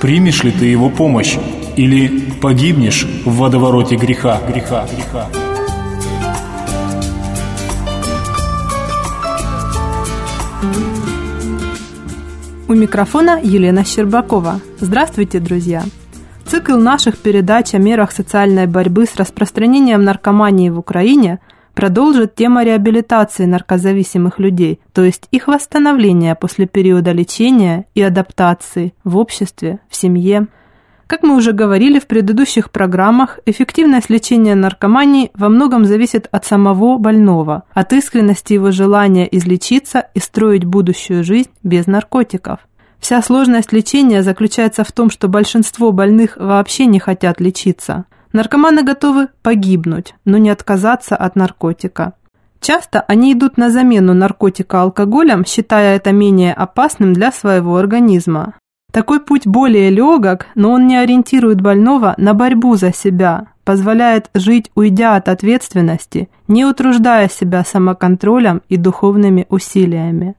Примешь ли ты его помощь или погибнешь в водовороте греха, греха, греха. У микрофона Елена Щербакова. Здравствуйте, друзья! Цикл наших передач о мерах социальной борьбы с распространением наркомании в Украине продолжит тема реабилитации наркозависимых людей, то есть их восстановления после периода лечения и адаптации в обществе, в семье. Как мы уже говорили в предыдущих программах, эффективность лечения наркомании во многом зависит от самого больного, от искренности его желания излечиться и строить будущую жизнь без наркотиков. Вся сложность лечения заключается в том, что большинство больных вообще не хотят лечиться. Наркоманы готовы погибнуть, но не отказаться от наркотика. Часто они идут на замену наркотика алкоголем, считая это менее опасным для своего организма. Такой путь более легок, но он не ориентирует больного на борьбу за себя, позволяет жить, уйдя от ответственности, не утруждая себя самоконтролем и духовными усилиями.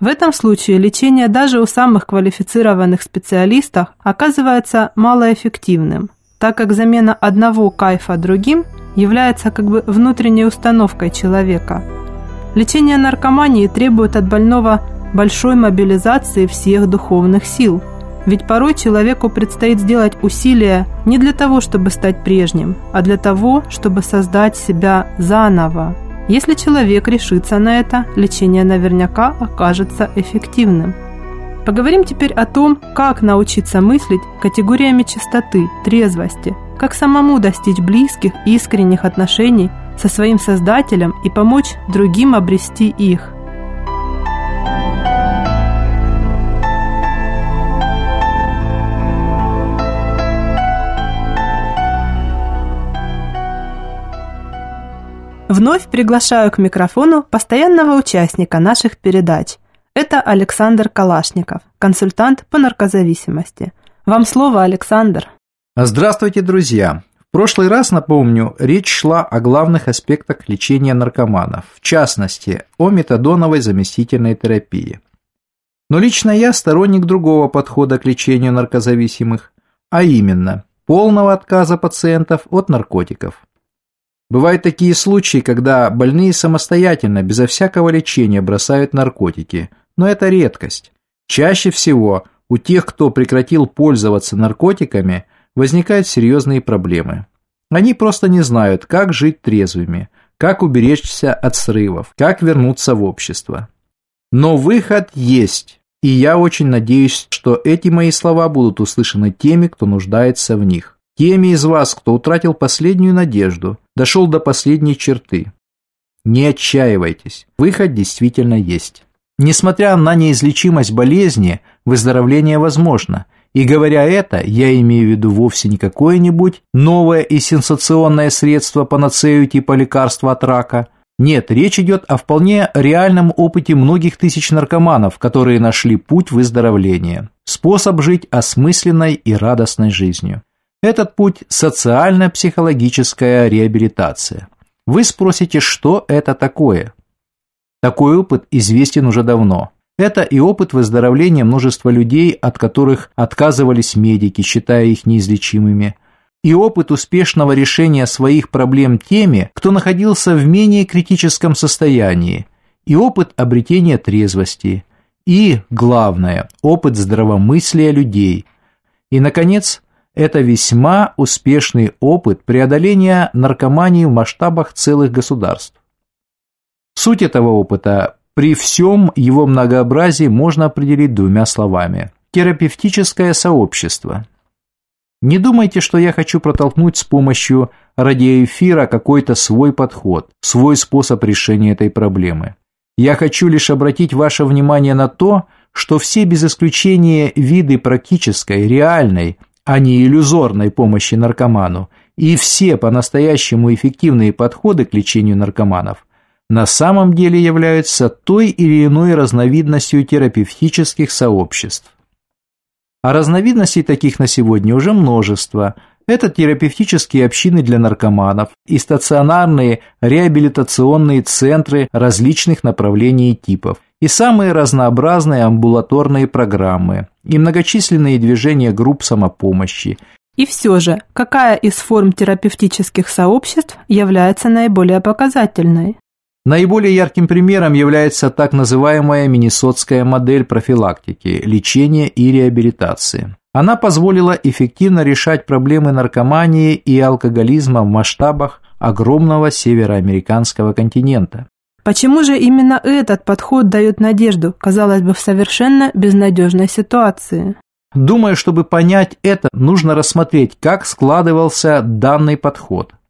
В этом случае лечение даже у самых квалифицированных специалистов оказывается малоэффективным, так как замена одного кайфа другим является как бы внутренней установкой человека. Лечение наркомании требует от больного большой мобилизации всех духовных сил – ведь порой человеку предстоит сделать усилия не для того, чтобы стать прежним, а для того, чтобы создать себя заново. Если человек решится на это, лечение наверняка окажется эффективным. Поговорим теперь о том, как научиться мыслить категориями чистоты, трезвости, как самому достичь близких искренних отношений со своим Создателем и помочь другим обрести их. Вновь приглашаю к микрофону постоянного участника наших передач. Это Александр Калашников, консультант по наркозависимости. Вам слово, Александр. Здравствуйте, друзья. В прошлый раз, напомню, речь шла о главных аспектах лечения наркоманов, в частности, о метадоновой заместительной терапии. Но лично я сторонник другого подхода к лечению наркозависимых, а именно полного отказа пациентов от наркотиков. Бывают такие случаи, когда больные самостоятельно, безо всякого лечения, бросают наркотики, но это редкость. Чаще всего у тех, кто прекратил пользоваться наркотиками, возникают серьезные проблемы. Они просто не знают, как жить трезвыми, как уберечься от срывов, как вернуться в общество. Но выход есть, и я очень надеюсь, что эти мои слова будут услышаны теми, кто нуждается в них. Теми из вас, кто утратил последнюю надежду, дошел до последней черты. Не отчаивайтесь, выход действительно есть. Несмотря на неизлечимость болезни, выздоровление возможно. И говоря это, я имею в виду вовсе не какое-нибудь новое и сенсационное средство панацею типа лекарства от рака. Нет, речь идет о вполне реальном опыте многих тысяч наркоманов, которые нашли путь выздоровления. способ жить осмысленной и радостной жизнью. Этот путь – социально-психологическая реабилитация. Вы спросите, что это такое? Такой опыт известен уже давно. Это и опыт выздоровления множества людей, от которых отказывались медики, считая их неизлечимыми, и опыт успешного решения своих проблем теми, кто находился в менее критическом состоянии, и опыт обретения трезвости, и, главное, опыт здравомыслия людей. И, наконец, это весьма успешный опыт преодоления наркомании в масштабах целых государств. Суть этого опыта при всем его многообразии можно определить двумя словами – терапевтическое сообщество. Не думайте, что я хочу протолкнуть с помощью радиоэфира какой-то свой подход, свой способ решения этой проблемы. Я хочу лишь обратить ваше внимание на то, что все без исключения виды практической, реальной, а не иллюзорной помощи наркоману и все по-настоящему эффективные подходы к лечению наркоманов – на самом деле являются той или иной разновидностью терапевтических сообществ. А разновидностей таких на сегодня уже множество. Это терапевтические общины для наркоманов и стационарные реабилитационные центры различных направлений и типов, и самые разнообразные амбулаторные программы, и многочисленные движения групп самопомощи, и все же, какая из форм терапевтических сообществ является наиболее показательной? Наиболее ярким примером является так называемая Миннесотская модель профилактики, лечения и реабилитации. Она позволила эффективно решать проблемы наркомании и алкоголизма в масштабах огромного североамериканского континента. Почему же именно этот подход дает надежду, казалось бы, в совершенно безнадежной ситуации? Думаю, чтобы понять это, нужно рассмотреть, как складывался данный подход –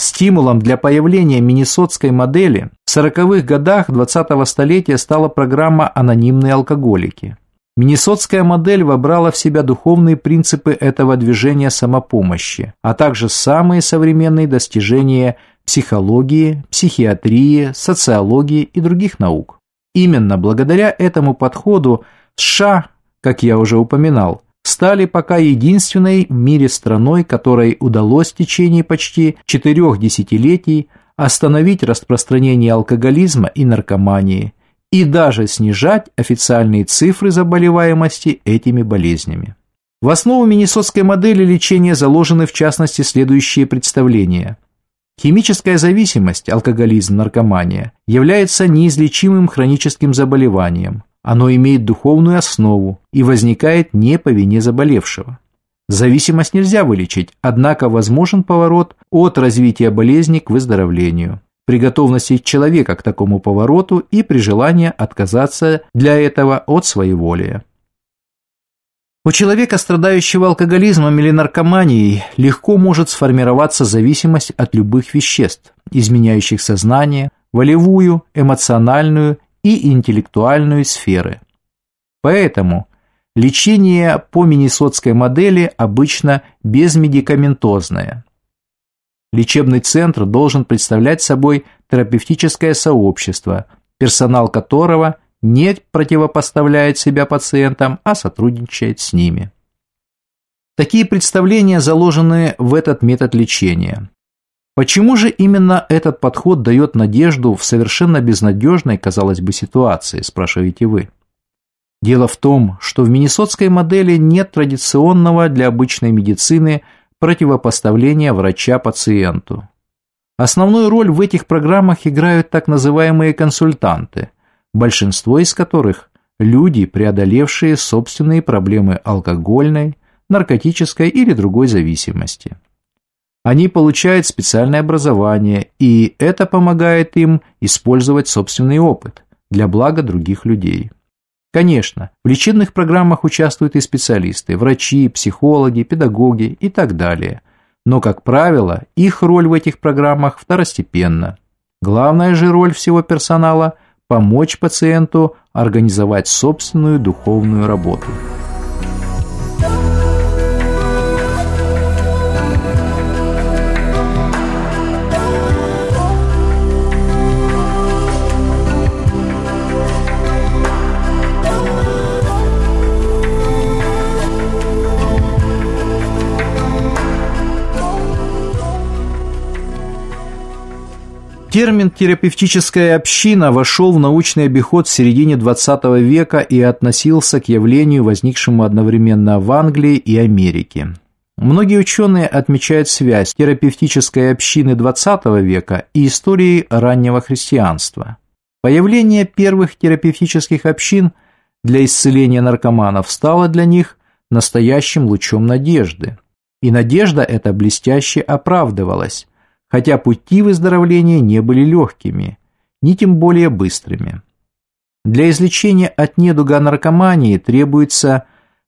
Стимулом для появления миннесотской модели в 40-х годах 20-го столетия стала программа «Анонимные алкоголики». Миннесотская модель вобрала в себя духовные принципы этого движения самопомощи, а также самые современные достижения психологии, психиатрии, социологии и других наук. Именно благодаря этому подходу США, как я уже упоминал, стали пока единственной в мире страной, которой удалось в течение почти четырех десятилетий остановить распространение алкоголизма и наркомании и даже снижать официальные цифры заболеваемости этими болезнями. В основу миннесотской модели лечения заложены в частности следующие представления. Химическая зависимость, алкоголизм, наркомания, является неизлечимым хроническим заболеванием – оно имеет духовную основу и возникает не по вине заболевшего. Зависимость нельзя вылечить, однако возможен поворот от развития болезни к выздоровлению. При готовности человека к такому повороту и при желании отказаться для этого от своей воли. У человека, страдающего алкоголизмом или наркоманией, легко может сформироваться зависимость от любых веществ, изменяющих сознание, волевую, эмоциональную и интеллектуальную сферы. Поэтому лечение по миннесотской модели обычно безмедикаментозное. Лечебный центр должен представлять собой терапевтическое сообщество, персонал которого не противопоставляет себя пациентам, а сотрудничает с ними. Такие представления заложены в этот метод лечения. Почему же именно этот подход дает надежду в совершенно безнадежной, казалось бы, ситуации, спрашиваете вы? Дело в том, что в миннесотской модели нет традиционного для обычной медицины противопоставления врача пациенту. Основную роль в этих программах играют так называемые консультанты, большинство из которых – люди, преодолевшие собственные проблемы алкогольной, наркотической или другой зависимости. Они получают специальное образование, и это помогает им использовать собственный опыт для блага других людей. Конечно, в лечебных программах участвуют и специалисты, врачи, психологи, педагоги и так далее. Но, как правило, их роль в этих программах второстепенна. Главная же роль всего персонала – помочь пациенту организовать собственную духовную работу. Термин «терапевтическая община» вошел в научный обиход в середине XX века и относился к явлению, возникшему одновременно в Англии и Америке. Многие ученые отмечают связь терапевтической общины XX века и истории раннего христианства. Появление первых терапевтических общин для исцеления наркоманов стало для них настоящим лучом надежды. И надежда эта блестяще оправдывалась хотя пути выздоровления не были легкими, ни тем более быстрыми. Для излечения от недуга наркомании требуется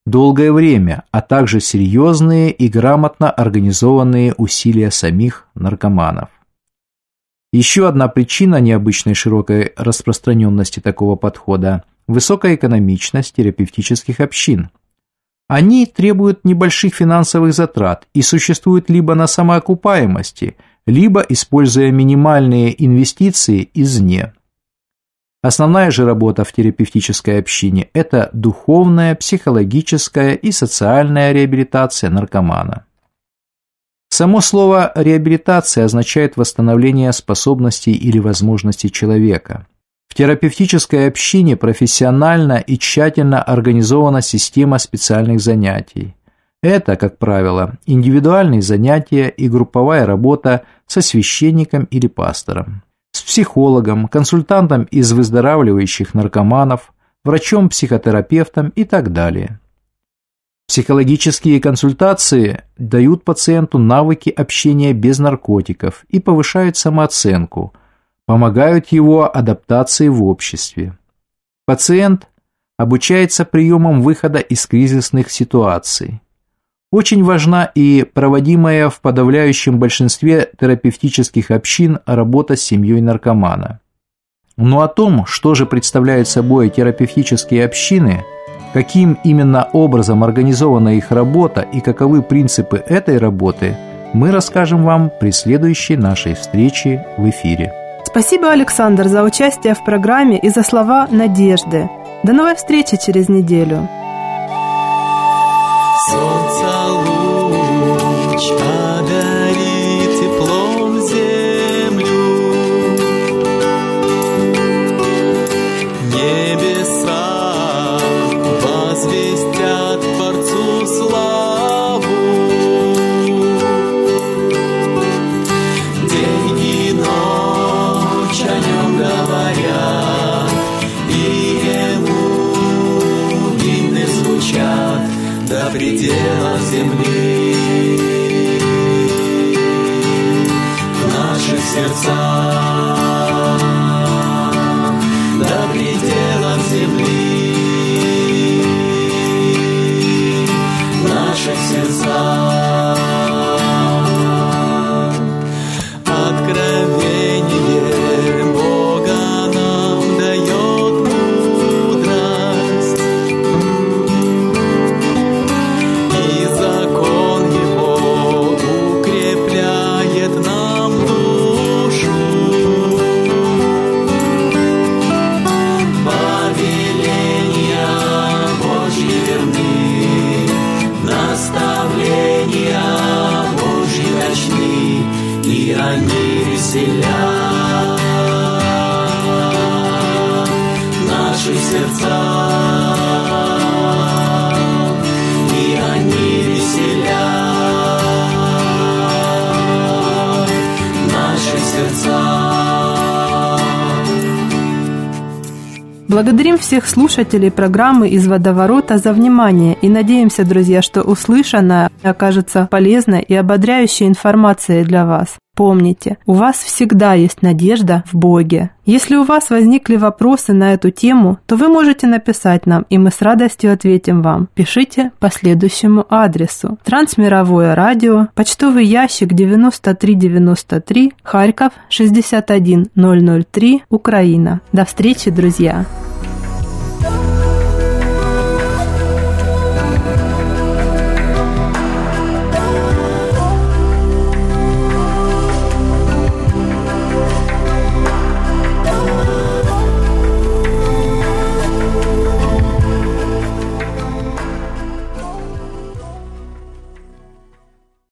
долгое время, а также серьезные и грамотно организованные усилия самих наркоманов. Еще одна причина необычной широкой распространенности такого подхода – высокая экономичность терапевтических общин. Они требуют небольших финансовых затрат и существуют либо на самоокупаемости – либо используя минимальные инвестиции извне. Основная же работа в терапевтической общине – это духовная, психологическая и социальная реабилитация наркомана. Само слово «реабилитация» означает восстановление способностей или возможностей человека. В терапевтической общине профессионально и тщательно организована система специальных занятий. Это, как правило, индивидуальные занятия и групповая работа со священником или пастором, с психологом, консультантом из выздоравливающих наркоманов, врачом-психотерапевтом и так далее. Психологические консультации дают пациенту навыки общения без наркотиков и повышают самооценку, помогают его адаптации в обществе. Пациент обучается приемам выхода из кризисных ситуаций. Очень важна и проводимая в подавляющем большинстве терапевтических общин работа с семьей наркомана. Но о том, что же представляют собой терапевтические общины, каким именно образом организована их работа и каковы принципы этой работы, мы расскажем вам при следующей нашей встрече в эфире. Спасибо, Александр, за участие в программе и за слова надежды. До новой встречи через неделю солнца луч. А Благодарим всех слушателей программы «Из водоворота» за внимание и надеемся, друзья, что услышанное окажется полезной и ободряющей информацией для вас. Помните, у вас всегда есть надежда в Боге. Если у вас возникли вопросы на эту тему, то вы можете написать нам, и мы с радостью ответим вам. Пишите по следующему адресу. Трансмировое радио, почтовый ящик 9393, Харьков 61003, Украина. До встречи, друзья!